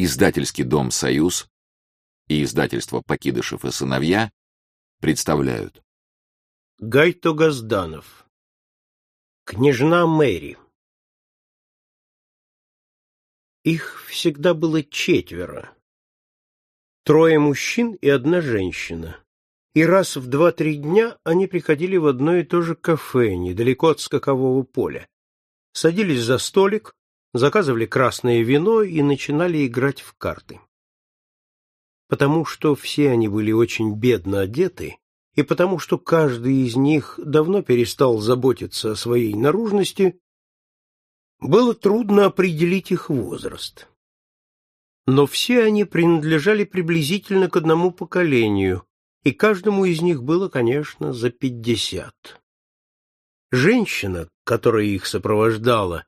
Издательский дом «Союз» и издательство «Покидышев и сыновья» представляют. Гайто Газданов. Княжна Мэри. Их всегда было четверо. Трое мужчин и одна женщина. И раз в два-три дня они приходили в одно и то же кафе, недалеко от скакового поля. Садились за столик, заказывали красное вино и начинали играть в карты. Потому что все они были очень бедно одеты, и потому что каждый из них давно перестал заботиться о своей наружности, было трудно определить их возраст. Но все они принадлежали приблизительно к одному поколению, и каждому из них было, конечно, за пятьдесят. Женщина, которая их сопровождала,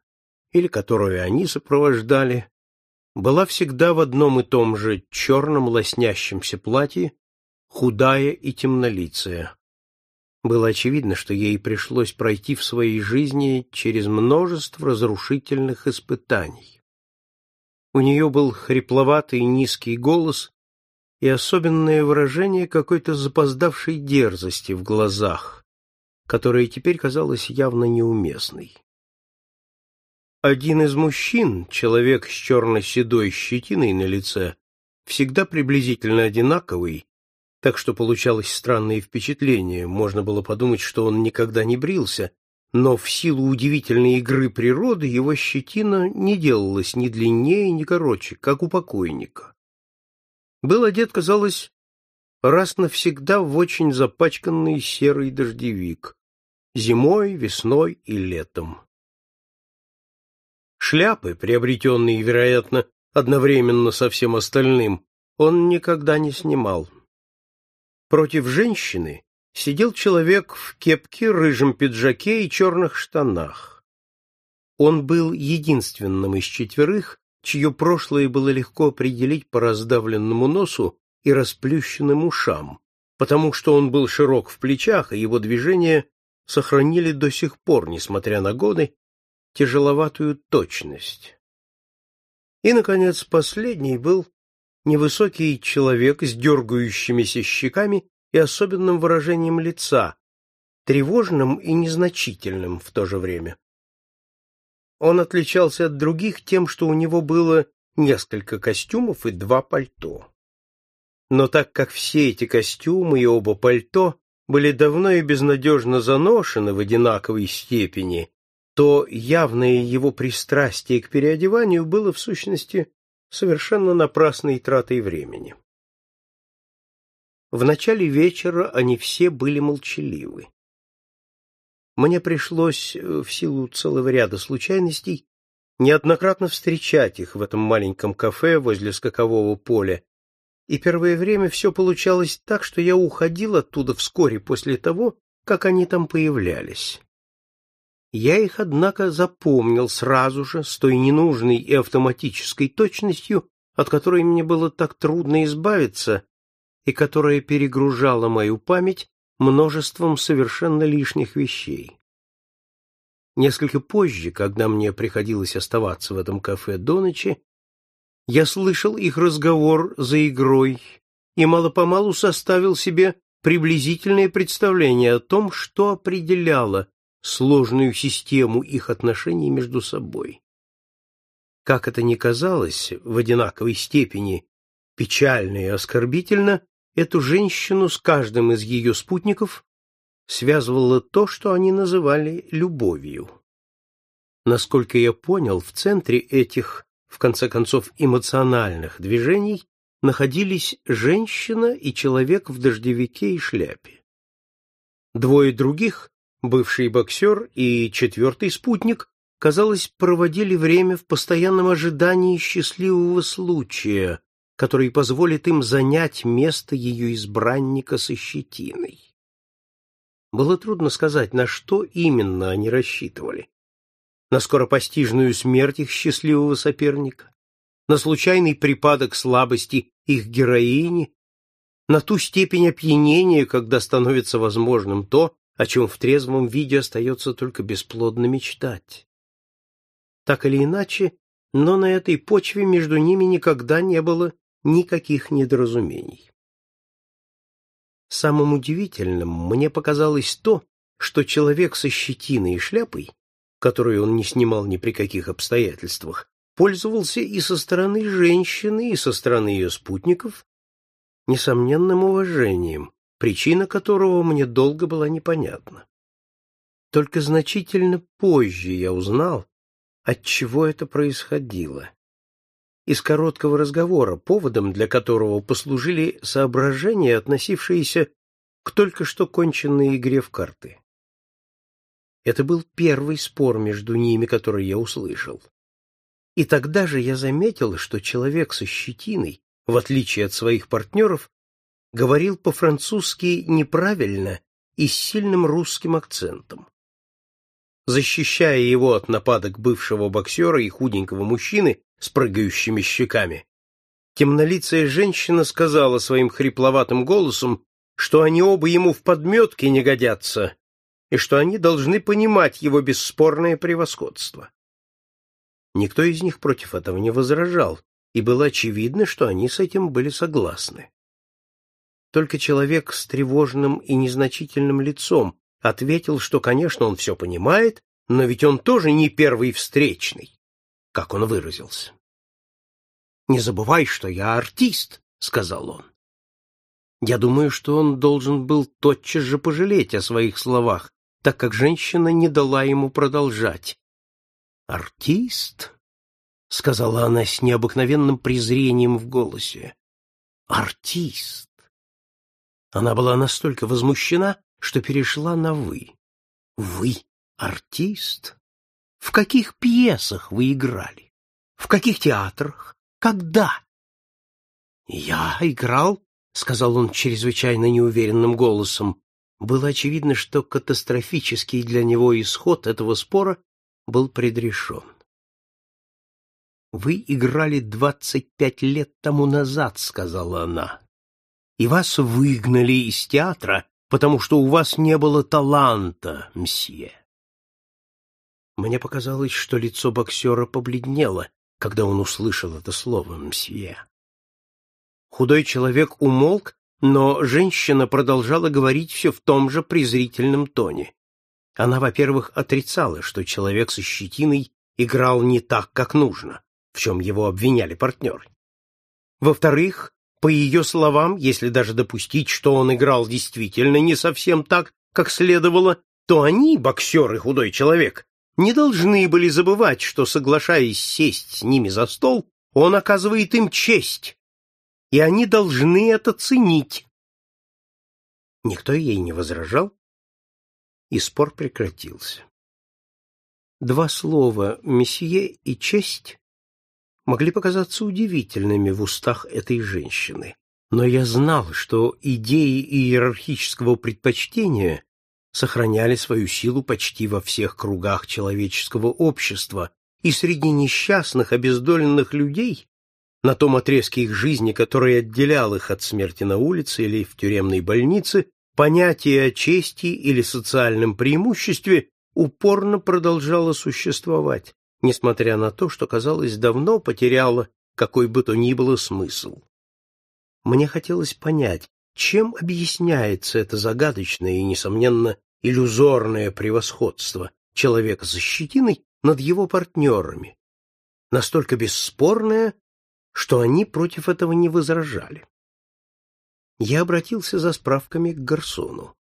или которую они сопровождали, была всегда в одном и том же черном лоснящемся платье, худая и темнолицая. Было очевидно, что ей пришлось пройти в своей жизни через множество разрушительных испытаний. У нее был хрипловатый низкий голос и особенное выражение какой-то запоздавшей дерзости в глазах, которая теперь казалась явно неуместной. Один из мужчин, человек с черно-седой щетиной на лице, всегда приблизительно одинаковый, так что получалось странное впечатление, можно было подумать, что он никогда не брился, но в силу удивительной игры природы его щетина не делалась ни длиннее, ни короче, как у покойника. Был одет, казалось, раз навсегда в очень запачканный серый дождевик, зимой, весной и летом. Шляпы, приобретенные, вероятно, одновременно со всем остальным, он никогда не снимал. Против женщины сидел человек в кепке, рыжем пиджаке и черных штанах. Он был единственным из четверых, чье прошлое было легко определить по раздавленному носу и расплющенным ушам, потому что он был широк в плечах, и его движения сохранили до сих пор, несмотря на годы, тяжеловатую точность. И, наконец, последний был невысокий человек с дергающимися щеками и особенным выражением лица, тревожным и незначительным в то же время. Он отличался от других тем, что у него было несколько костюмов и два пальто. Но так как все эти костюмы и оба пальто были давно и безнадежно заношены в одинаковой степени, то явное его пристрастие к переодеванию было в сущности совершенно напрасной тратой времени. В начале вечера они все были молчаливы. Мне пришлось, э, в силу целого ряда случайностей, неоднократно встречать их в этом маленьком кафе возле скакового поля, и первое время все получалось так, что я уходил оттуда вскоре после того, как они там появлялись. Я их, однако, запомнил сразу же, с той ненужной и автоматической точностью, от которой мне было так трудно избавиться, и которая перегружала мою память множеством совершенно лишних вещей. Несколько позже, когда мне приходилось оставаться в этом кафе до ночи, я слышал их разговор за игрой и мало-помалу составил себе приблизительное представление о том, что определяло сложную систему их отношений между собой. Как это ни казалось в одинаковой степени печально и оскорбительно, эту женщину с каждым из ее спутников связывало то, что они называли любовью. Насколько я понял, в центре этих, в конце концов, эмоциональных движений находились женщина и человек в дождевике и шляпе. Двое других бывший боксер и четвертый спутник, казалось, проводили время в постоянном ожидании счастливого случая, который позволит им занять место ее избранника со щетиной. Было трудно сказать, на что именно они рассчитывали. На скоропостижную смерть их счастливого соперника, на случайный припадок слабости их героини, на ту степень опьянения, когда становится возможным то, о чем в трезвом виде остается только бесплодно мечтать. Так или иначе, но на этой почве между ними никогда не было никаких недоразумений. Самым удивительным мне показалось то, что человек со щетиной и шляпой, которую он не снимал ни при каких обстоятельствах, пользовался и со стороны женщины, и со стороны ее спутников несомненным уважением, причина которого мне долго была непонятна. Только значительно позже я узнал, от чего это происходило. Из короткого разговора, поводом для которого послужили соображения, относившиеся к только что конченной игре в карты. Это был первый спор между ними, который я услышал. И тогда же я заметил, что человек со щетиной, в отличие от своих партнеров, говорил по-французски неправильно и с сильным русским акцентом. Защищая его от нападок бывшего боксера и худенького мужчины с прыгающими щеками, темнолицая женщина сказала своим хрипловатым голосом, что они оба ему в подметке не годятся и что они должны понимать его бесспорное превосходство. Никто из них против этого не возражал, и было очевидно, что они с этим были согласны. Только человек с тревожным и незначительным лицом ответил, что, конечно, он все понимает, но ведь он тоже не первый встречный, как он выразился. «Не забывай, что я артист», — сказал он. Я думаю, что он должен был тотчас же пожалеть о своих словах, так как женщина не дала ему продолжать. «Артист?» — сказала она с необыкновенным презрением в голосе. «Артист!» Она была настолько возмущена, что перешла на «вы». «Вы артист? В каких пьесах вы играли? В каких театрах? Когда?» «Я играл», — сказал он чрезвычайно неуверенным голосом. Было очевидно, что катастрофический для него исход этого спора был предрешен. «Вы играли двадцать пять лет тому назад», — сказала она и вас выгнали из театра, потому что у вас не было таланта, мсье. Мне показалось, что лицо боксера побледнело, когда он услышал это слово «мсье». Худой человек умолк, но женщина продолжала говорить все в том же презрительном тоне. Она, во-первых, отрицала, что человек со щетиной играл не так, как нужно, в чем его обвиняли партнеры. Во-вторых, по ее словам, если даже допустить, что он играл действительно не совсем так, как следовало, то они, боксер и худой человек, не должны были забывать, что, соглашаясь сесть с ними за стол, он оказывает им честь, и они должны это ценить. Никто ей не возражал, и спор прекратился. Два слова «месье» и «честь» могли показаться удивительными в устах этой женщины. Но я знал, что идеи иерархического предпочтения сохраняли свою силу почти во всех кругах человеческого общества, и среди несчастных, обездоленных людей, на том отрезке их жизни, который отделял их от смерти на улице или в тюремной больнице, понятие о чести или социальном преимуществе упорно продолжало существовать, несмотря на то, что, казалось, давно потеряла какой бы то ни было смысл. Мне хотелось понять, чем объясняется это загадочное и, несомненно, иллюзорное превосходство человека со щетиной над его партнерами, настолько бесспорное, что они против этого не возражали. Я обратился за справками к Гарсону.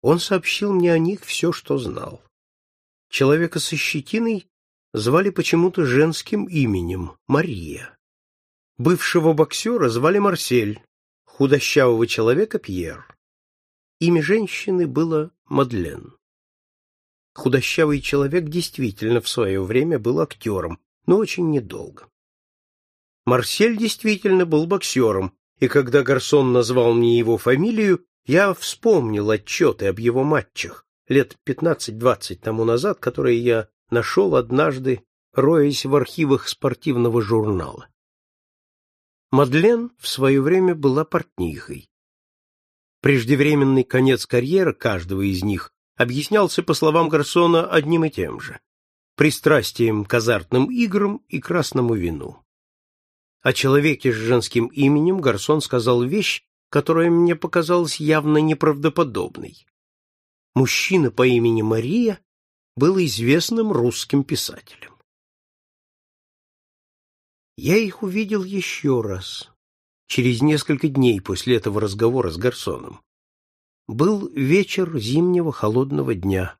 Он сообщил мне о них все, что знал. Человека со щетиной звали почему-то женским именем Мария. Бывшего боксера звали Марсель, худощавого человека Пьер. Имя женщины было Мадлен. Худощавый человек действительно в свое время был актером, но очень недолго. Марсель действительно был боксером, и когда Гарсон назвал мне его фамилию, я вспомнил отчеты об его матчах лет пятнадцать-двадцать тому назад, которые я нашел однажды, роясь в архивах спортивного журнала. Мадлен в свое время была портнихой. Преждевременный конец карьеры каждого из них объяснялся, по словам Гарсона, одним и тем же. пристрастием к азартным играм и красному вину. О человеке с женским именем Гарсон сказал вещь, которая мне показалась явно неправдоподобной. Мужчина по имени Мария был известным русским писателем. Я их увидел еще раз, через несколько дней после этого разговора с Гарсоном. Был вечер зимнего холодного дня.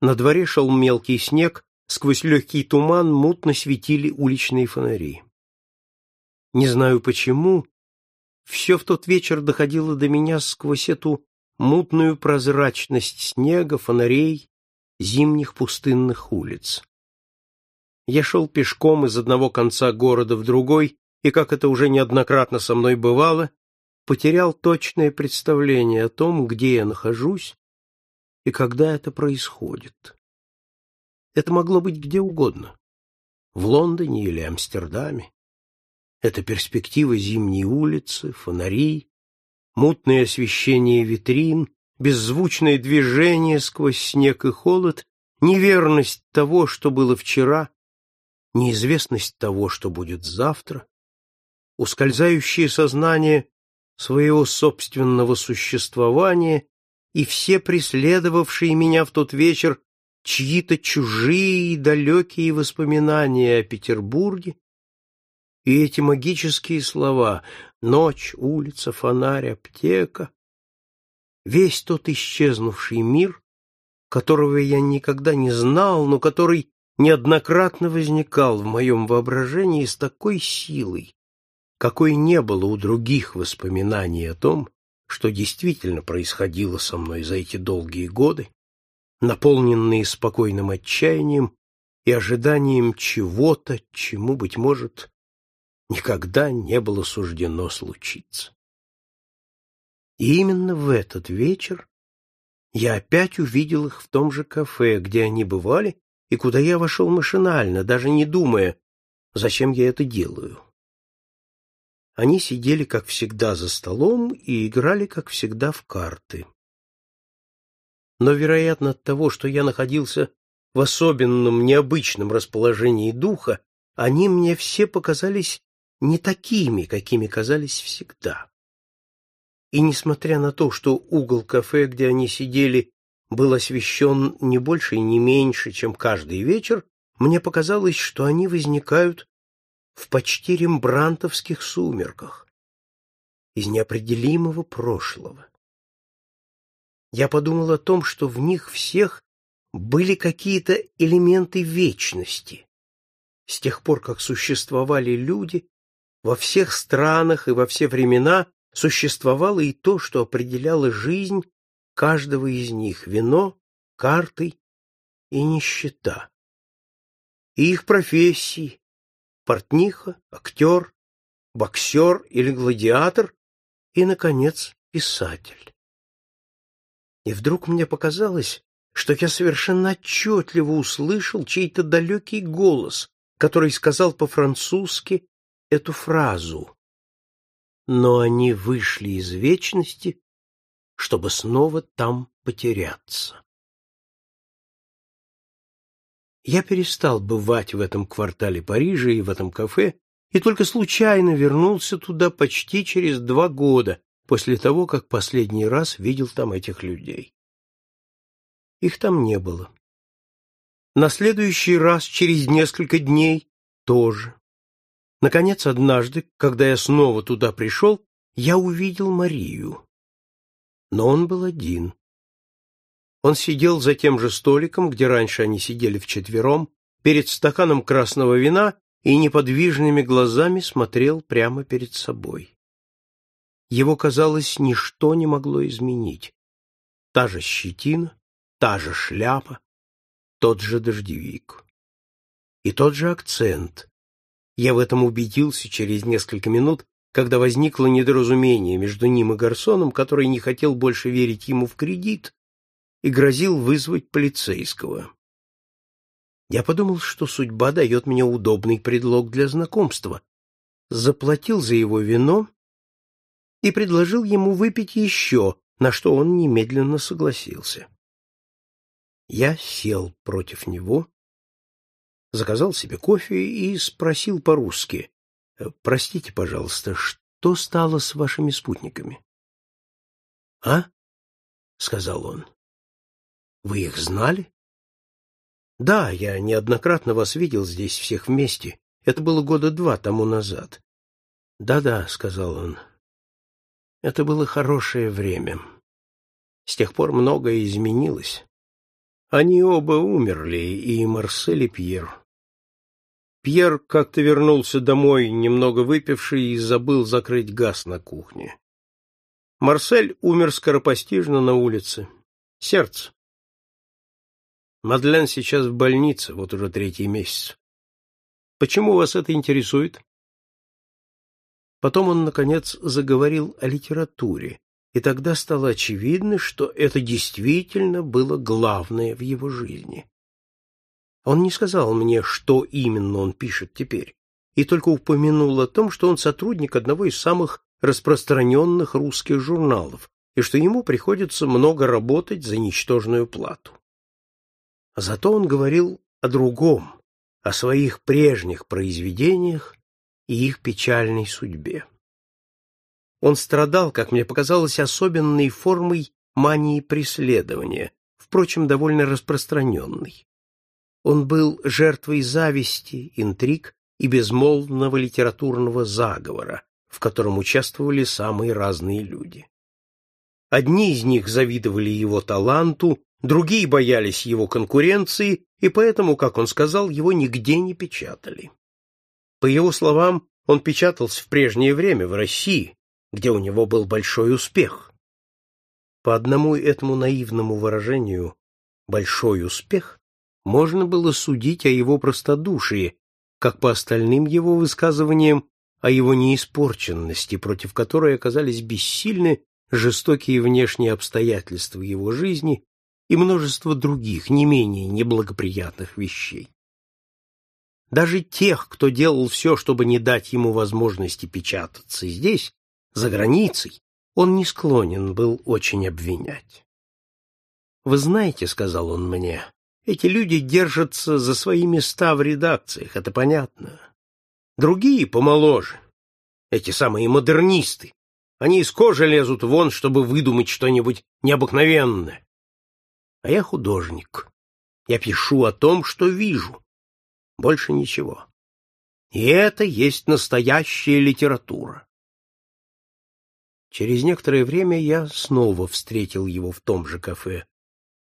На дворе шел мелкий снег, сквозь легкий туман мутно светили уличные фонари. Не знаю почему, все в тот вечер доходило до меня сквозь эту мутную прозрачность снега, фонарей, зимних пустынных улиц. Я шел пешком из одного конца города в другой, и, как это уже неоднократно со мной бывало, потерял точное представление о том, где я нахожусь и когда это происходит. Это могло быть где угодно. В Лондоне или Амстердаме. Это перспектива зимней улицы, фонари, мутное освещение витрин, беззвучное движение сквозь снег и холод, неверность того, что было вчера, неизвестность того, что будет завтра, ускользающее сознание своего собственного существования и все преследовавшие меня в тот вечер чьи-то чужие и далекие воспоминания о Петербурге, и эти магические слова «ночь», «улица», «фонарь», «аптека», весь тот исчезнувший мир, которого я никогда не знал, но который неоднократно возникал в моем воображении с такой силой, какой не было у других воспоминаний о том, что действительно происходило со мной за эти долгие годы, наполненные спокойным отчаянием и ожиданием чего-то, чему, быть может, никогда не было суждено случиться. И именно в этот вечер я опять увидел их в том же кафе, где они бывали, и куда я вошел машинально, даже не думая, зачем я это делаю. Они сидели, как всегда, за столом и играли, как всегда, в карты. Но, вероятно, от того, что я находился в особенном, необычном расположении духа, они мне все показались не такими, какими казались всегда. И несмотря на то, что угол кафе, где они сидели, был освещен не больше и не меньше, чем каждый вечер, мне показалось, что они возникают в почти рембрантовских сумерках, из неопределимого прошлого. Я подумал о том, что в них всех были какие-то элементы вечности. С тех пор, как существовали люди, во всех странах и во все времена существовало и то, что определяло жизнь каждого из них — вино, карты и нищета. И их профессии, портниха, актер, боксер или гладиатор и, наконец, писатель. И вдруг мне показалось, что я совершенно отчетливо услышал чей-то далекий голос, который сказал по-французски эту фразу. Но они вышли из вечности, чтобы снова там потеряться. Я перестал бывать в этом квартале Парижа и в этом кафе, и только случайно вернулся туда почти через два года после того, как последний раз видел там этих людей. Их там не было. На следующий раз, через несколько дней, тоже. Наконец, однажды, когда я снова туда пришел, я увидел Марию. Но он был один. Он сидел за тем же столиком, где раньше они сидели вчетвером, перед стаканом красного вина и неподвижными глазами смотрел прямо перед собой. Его, казалось, ничто не могло изменить. Та же щетина, та же шляпа, тот же дождевик. И тот же акцент. Я в этом убедился через несколько минут, когда возникло недоразумение между ним и Гарсоном, который не хотел больше верить ему в кредит и грозил вызвать полицейского. Я подумал, что судьба дает мне удобный предлог для знакомства, заплатил за его вино и предложил ему выпить еще, на что он немедленно согласился. Я сел против него заказал себе кофе и спросил по-русски. «Простите, пожалуйста, что стало с вашими спутниками?» «А?» — сказал он. «Вы их знали?» «Да, я неоднократно вас видел здесь всех вместе. Это было года два тому назад». «Да-да», — сказал он. «Это было хорошее время. С тех пор многое изменилось. Они оба умерли, и Марсель, и Пьер. Пьер как-то вернулся домой, немного выпивший, и забыл закрыть газ на кухне. Марсель умер скоропостижно на улице. Сердце. Мадлен сейчас в больнице, вот уже третий месяц. Почему вас это интересует? Потом он, наконец, заговорил о литературе, и тогда стало очевидно, что это действительно было главное в его жизни. Он не сказал мне, что именно он пишет теперь, и только упомянул о том, что он сотрудник одного из самых распространенных русских журналов, и что ему приходится много работать за ничтожную плату. Зато он говорил о другом, о своих прежних произведениях и их печальной судьбе. Он страдал, как мне показалось, особенной формой мании преследования, впрочем, довольно распространенной. Он был жертвой зависти, интриг и безмолвного литературного заговора, в котором участвовали самые разные люди. Одни из них завидовали его таланту, другие боялись его конкуренции, и поэтому, как он сказал, его нигде не печатали. По его словам, он печатался в прежнее время в России, где у него был большой успех. По одному этому наивному выражению «большой успех» можно было судить о его простодушии, как по остальным его высказываниям о его неиспорченности, против которой оказались бессильны жестокие внешние обстоятельства его жизни и множество других, не менее неблагоприятных вещей. Даже тех, кто делал все, чтобы не дать ему возможности печататься здесь, за границей, он не склонен был очень обвинять. «Вы знаете, — сказал он мне, — эти люди держатся за свои места в редакциях, это понятно. Другие помоложе, эти самые модернисты, они из кожи лезут вон, чтобы выдумать что-нибудь необыкновенное. А я художник. Я пишу о том, что вижу. Больше ничего. И это есть настоящая литература. Через некоторое время я снова встретил его в том же кафе.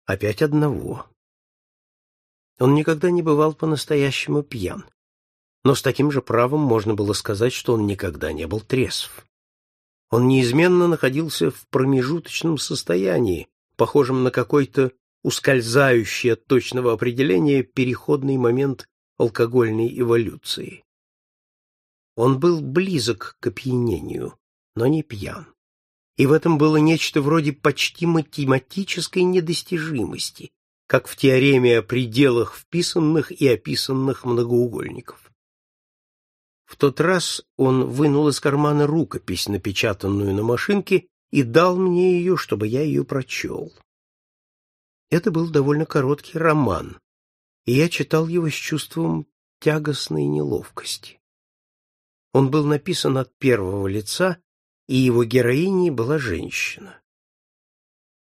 Опять одного. Он никогда не бывал по-настоящему пьян. Но с таким же правом можно было сказать, что он никогда не был трезв. Он неизменно находился в промежуточном состоянии, похожем на какой-то ускользающий от точного определения переходный момент алкогольной эволюции. Он был близок к опьянению, но не пьян и в этом было нечто вроде почти математической недостижимости, как в теореме о пределах вписанных и описанных многоугольников. В тот раз он вынул из кармана рукопись, напечатанную на машинке, и дал мне ее, чтобы я ее прочел. Это был довольно короткий роман, и я читал его с чувством тягостной неловкости. Он был написан от первого лица и его героиней была женщина.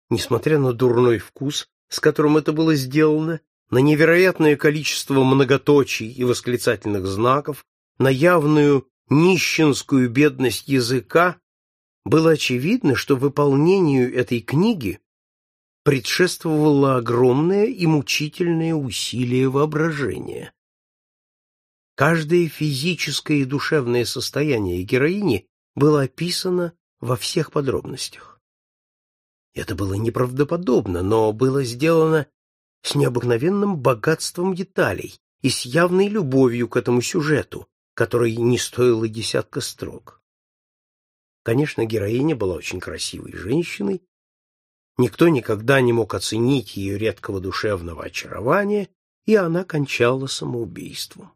Несмотря на дурной вкус, с которым это было сделано, на невероятное количество многоточий и восклицательных знаков, на явную нищенскую бедность языка, было очевидно, что выполнению этой книги предшествовало огромное и мучительное усилие воображения. Каждое физическое и душевное состояние героини было описано во всех подробностях. Это было неправдоподобно, но было сделано с необыкновенным богатством деталей и с явной любовью к этому сюжету, который не стоило десятка строк. Конечно, героиня была очень красивой женщиной, никто никогда не мог оценить ее редкого душевного очарования, и она кончала самоубийством.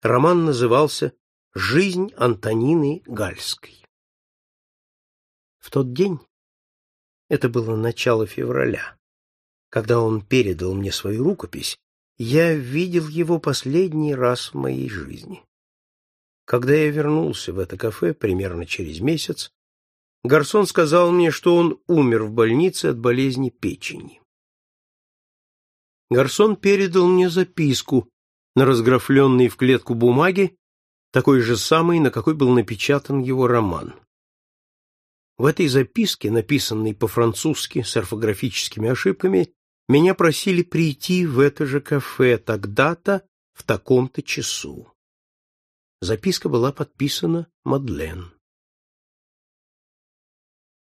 Роман назывался Жизнь Антонины Гальской. В тот день, это было начало февраля, когда он передал мне свою рукопись, Я видел его последний раз в моей жизни. Когда я вернулся в это кафе примерно через месяц, Гарсон сказал мне, что он умер в больнице от болезни печени. Гарсон передал мне записку на разграфленной в клетку бумаге, такой же самой, на какой был напечатан его роман. В этой записке, написанной по-французски с орфографическими ошибками, меня просили прийти в это же кафе тогда-то, в таком-то часу. Записка была подписана Мадлен.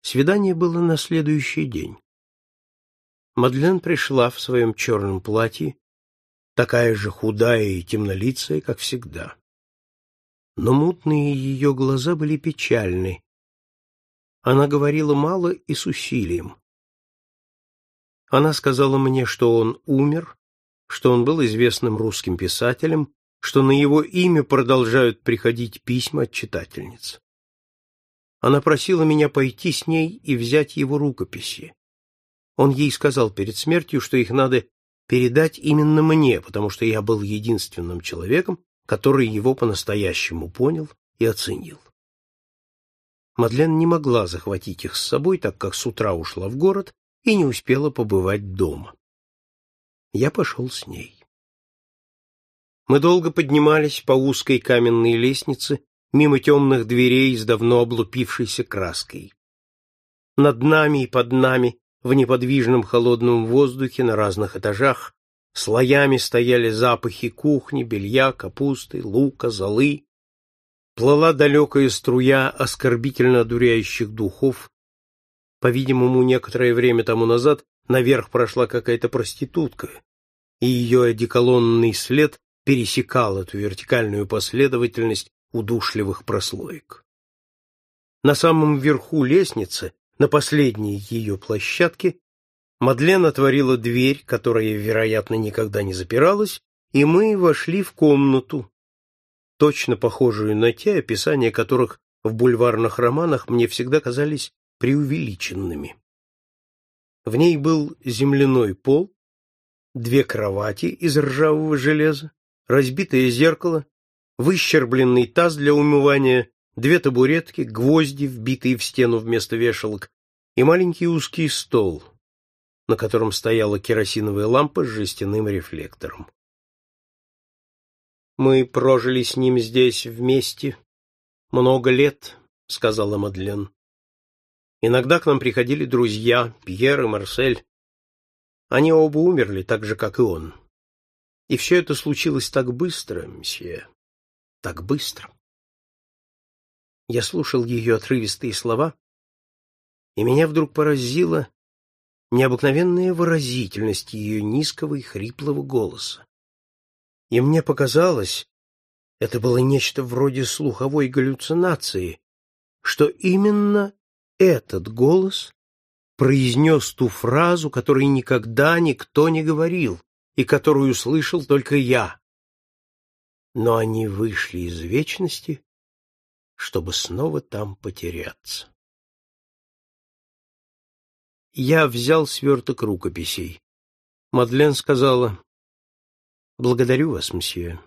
Свидание было на следующий день. Мадлен пришла в своем черном платье, такая же худая и темнолицая, как всегда. Но мутные ее глаза были печальны. Она говорила мало и с усилием. Она сказала мне, что он умер, что он был известным русским писателем, что на его имя продолжают приходить письма от читательниц. Она просила меня пойти с ней и взять его рукописи. Он ей сказал перед смертью, что их надо передать именно мне, потому что я был единственным человеком, который его по-настоящему понял и оценил. Мадлен не могла захватить их с собой, так как с утра ушла в город и не успела побывать дома. Я пошел с ней. Мы долго поднимались по узкой каменной лестнице мимо темных дверей с давно облупившейся краской. Над нами и под нами в неподвижном холодном воздухе на разных этажах слоями стояли запахи кухни, белья, капусты, лука, золы. Плыла далекая струя оскорбительно одуряющих духов. По-видимому, некоторое время тому назад наверх прошла какая-то проститутка, и ее одеколонный след пересекал эту вертикальную последовательность удушливых прослоек. На самом верху лестницы, на последней ее площадке, Мадлен отворила дверь, которая, вероятно, никогда не запиралась, и мы вошли в комнату, точно похожую на те, описания которых в бульварных романах мне всегда казались преувеличенными. В ней был земляной пол, две кровати из ржавого железа, разбитое зеркало, выщербленный таз для умывания, две табуретки, гвозди, вбитые в стену вместо вешалок, и маленький узкий стол, на котором стояла керосиновая лампа с жестяным рефлектором. «Мы прожили с ним здесь вместе много лет», — сказала Мадлен. «Иногда к нам приходили друзья, Пьер и Марсель. Они оба умерли, так же, как и он. И все это случилось так быстро, мсье так быстро. Я слушал ее отрывистые слова, и меня вдруг поразила необыкновенная выразительность ее низкого и хриплого голоса. И мне показалось, это было нечто вроде слуховой галлюцинации, что именно этот голос произнес ту фразу, которой никогда никто не говорил и которую слышал только я но они вышли из вечности, чтобы снова там потеряться. Я взял сверток рукописей. Мадлен сказала, «Благодарю вас, мсье.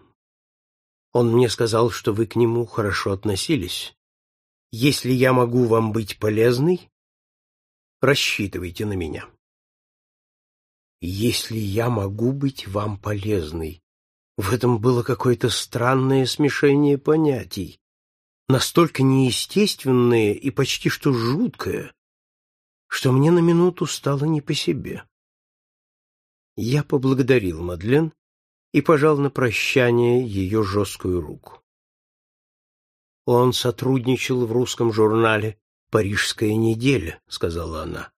Он мне сказал, что вы к нему хорошо относились. Если я могу вам быть полезной, рассчитывайте на меня». «Если я могу быть вам полезной», в этом было какое-то странное смешение понятий, настолько неестественное и почти что жуткое, что мне на минуту стало не по себе. Я поблагодарил Мадлен и пожал на прощание ее жесткую руку. Он сотрудничал в русском журнале «Парижская неделя», — сказала она.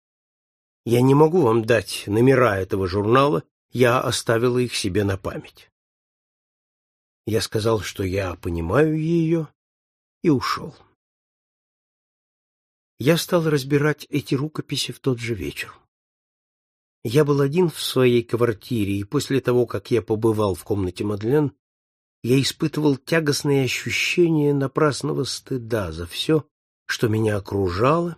Я не могу вам дать номера этого журнала, я оставила их себе на память. Я сказал, что я понимаю ее, и ушел. Я стал разбирать эти рукописи в тот же вечер. Я был один в своей квартире, и после того, как я побывал в комнате Мадлен, я испытывал тягостные ощущения напрасного стыда за все, что меня окружало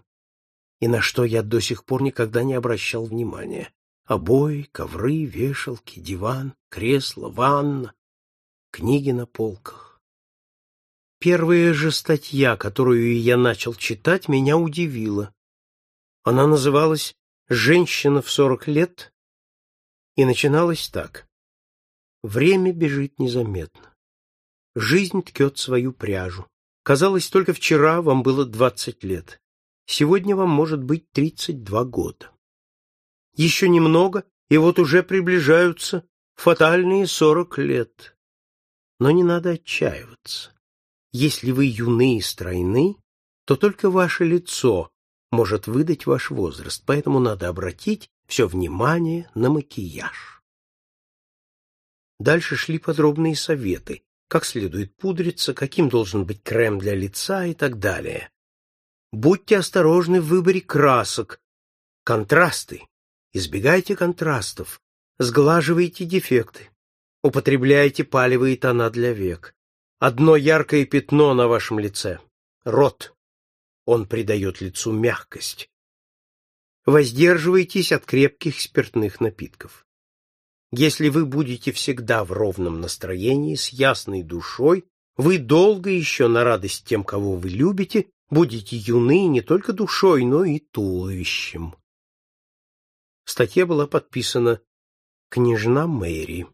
и на что я до сих пор никогда не обращал внимания, Обои, ковры, вешалки, диван, кресло, ванна, книги на полках. Первая же статья, которую я начал читать, меня удивила. Она называлась «Женщина в сорок лет» и начиналась так. Время бежит незаметно. Жизнь ткет свою пряжу. Казалось, только вчера вам было двадцать лет. Сегодня вам может быть тридцать два года. Еще немного, и вот уже приближаются фатальные сорок лет. Но не надо отчаиваться. Если вы юны и стройны, то только ваше лицо может выдать ваш возраст, поэтому надо обратить все внимание на макияж. Дальше шли подробные советы, как следует пудриться, каким должен быть крем для лица и так далее. Будьте осторожны в выборе красок. Контрасты Избегайте контрастов, сглаживайте дефекты, употребляйте палевые тона для век. Одно яркое пятно на вашем лице — рот. Он придает лицу мягкость. Воздерживайтесь от крепких спиртных напитков. Если вы будете всегда в ровном настроении, с ясной душой, вы долго еще на радость тем, кого вы любите, будете юны не только душой, но и туловищем. Статья была подписана «Княжна Мэри».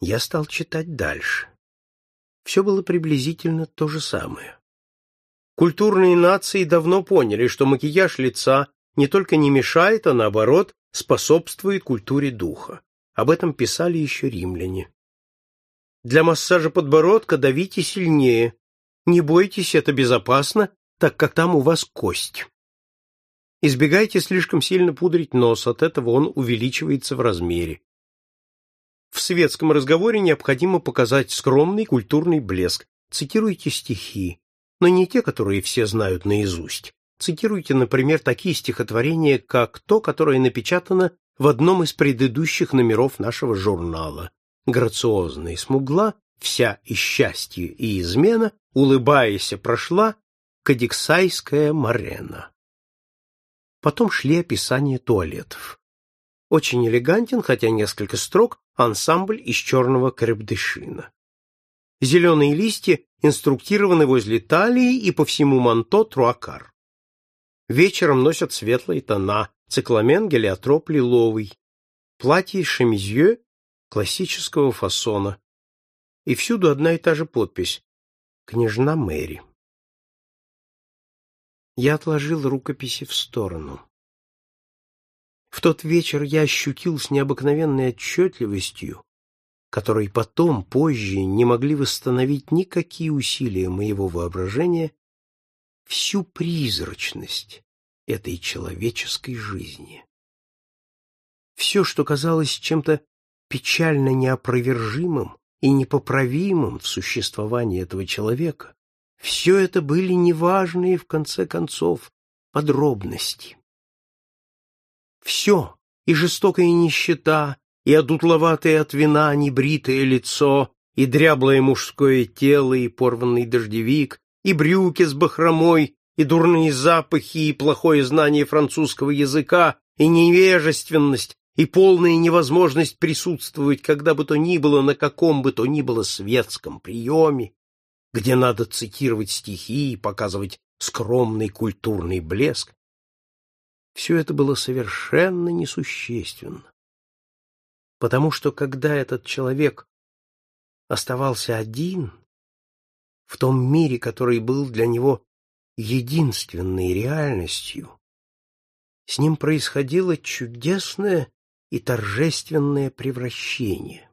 Я стал читать дальше. Все было приблизительно то же самое. Культурные нации давно поняли, что макияж лица не только не мешает, а наоборот способствует культуре духа. Об этом писали еще римляне. Для массажа подбородка давите сильнее. Не бойтесь, это безопасно, так как там у вас кость. Избегайте слишком сильно пудрить нос, от этого он увеличивается в размере. В светском разговоре необходимо показать скромный культурный блеск. Цитируйте стихи, но не те, которые все знают наизусть. Цитируйте, например, такие стихотворения, как то, которое напечатано в одном из предыдущих номеров нашего журнала. Грациозная смугла, вся и счастье, и измена, улыбаясь, прошла Кадиксайская Марена. Потом шли описания туалетов. Очень элегантен, хотя несколько строк, ансамбль из черного крепдышина. Зеленые листья инструктированы возле талии и по всему манто труакар. Вечером носят светлые тона, цикламен, гелиотроп лиловый, платье шемизье классического фасона. И всюду одна и та же подпись «Княжна Мэри». Я отложил рукописи в сторону. В тот вечер я ощутил с необыкновенной отчетливостью, которой потом, позже, не могли восстановить никакие усилия моего воображения, всю призрачность этой человеческой жизни. Все, что казалось чем-то печально неопровержимым и непоправимым в существовании этого человека, все это были неважные, в конце концов, подробности. Все, и жестокая нищета, и одутловатое от вина небритое лицо, и дряблое мужское тело, и порванный дождевик, и брюки с бахромой, и дурные запахи, и плохое знание французского языка, и невежественность, и полная невозможность присутствовать когда бы то ни было на каком бы то ни было светском приеме, где надо цитировать стихи и показывать скромный культурный блеск, все это было совершенно несущественно. Потому что когда этот человек оставался один, в том мире, который был для него единственной реальностью, с ним происходило чудесное и торжественное превращение.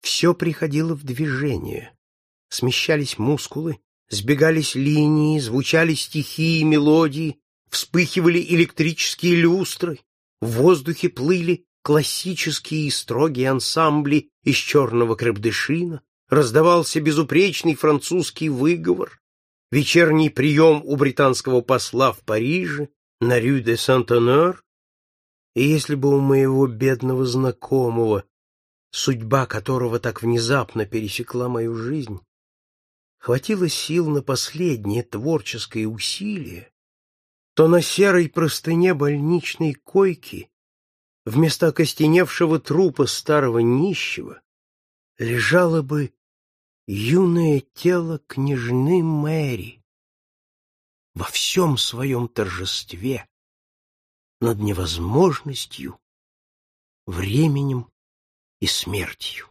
Все приходило в движение, смещались мускулы, сбегались линии, звучали стихи и мелодии, вспыхивали электрические люстры, в воздухе плыли классические и строгие ансамбли из черного крепдышина, раздавался безупречный французский выговор, вечерний прием у британского посла в Париже, на Рю де Сент-Онор, и если бы у моего бедного знакомого, судьба которого так внезапно пересекла мою жизнь, хватило сил на последнее творческое усилие, то на серой простыне больничной койки вместо окостеневшего трупа старого нищего лежало бы юное тело княжны Мэри во всем своем торжестве над невозможностью, временем и смертью.